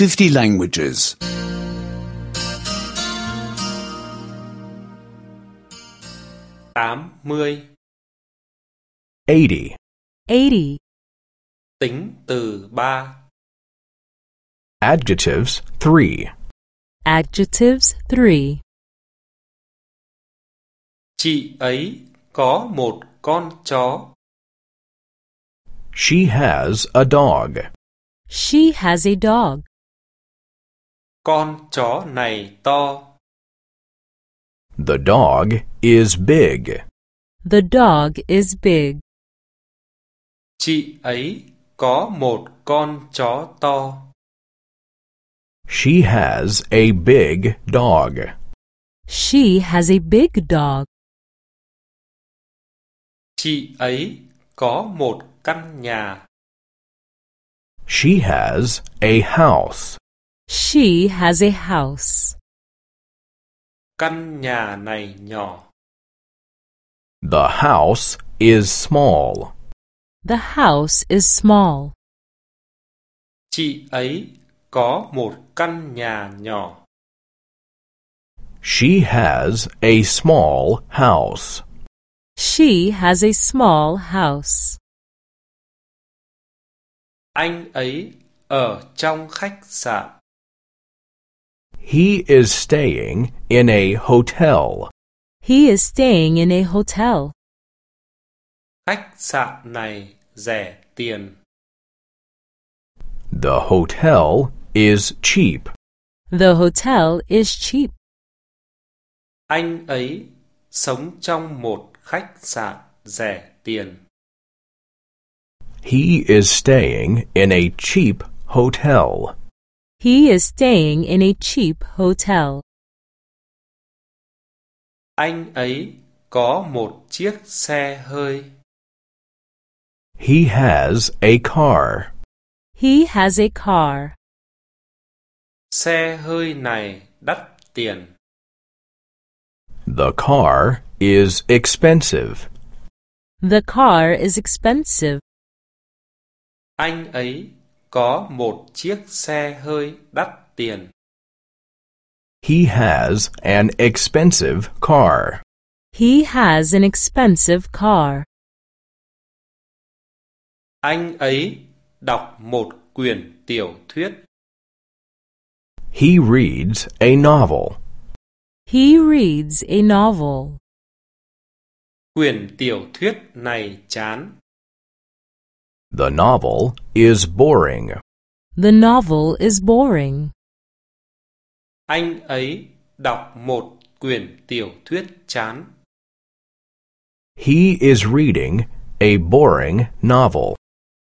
50 languages. 80. 80. 80. Tính từ 3. Adjectives 3. Adjectives 3. Chị ấy có một con chó. She has a dog. She has a dog. Con chó này to. The dog is big. The dog is big. Chị ấy có một con chó to. She has a big dog. She has a big dog. Chị ấy có một căn nhà. She has a house. She has a house. Căn nhà này nhỏ. The house is small. The house is small. Chị ấy có một căn nhà nhỏ. She has a small house. She has a small house. Anh ấy ở trong khách sạn. He is staying in a hotel. He is staying in a hotel. Khách sạn này rẻ tiền. The hotel is cheap. The hotel is cheap. Anh ấy sống trong một khách sạn rẻ tiền. He is staying in a cheap hotel. He is staying in a cheap hotel. Anh ấy có một chiếc xe hơi. He has a car. He has a car. Xe hơi này đắt tiền. The car is expensive. The car is expensive. Anh ấy có một chiếc xe hơi đắt tiền. He has an expensive car. He has an expensive car. Anh ấy đọc một quyển tiểu thuyết. He reads a novel. He reads a novel. Quyển tiểu thuyết này chán. The novel is boring. The novel is boring. Anh ấy đọc một quyển tiểu thuyết chán. He is reading a boring novel.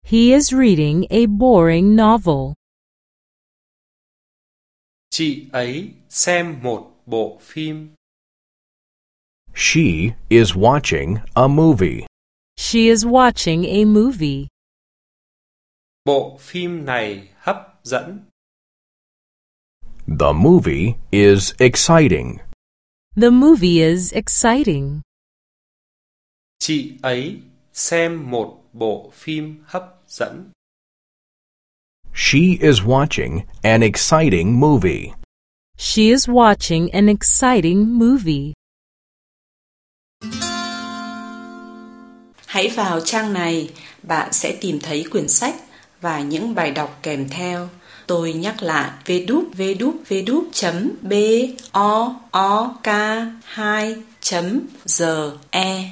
He is reading a boring novel. Chị ấy xem một bộ phim. She is watching a movie. She is watching a movie. Bộ phim này hấp dẫn. The movie is exciting. The movie is exciting. Chị ấy xem một bộ phim hấp dẫn. She is watching an exciting movie. She is watching an exciting movie. Hãy vào trang này, bạn sẽ tìm thấy quyển sách và những bài đọc kèm theo. Tôi nhắc lại www.b o o k 2 g e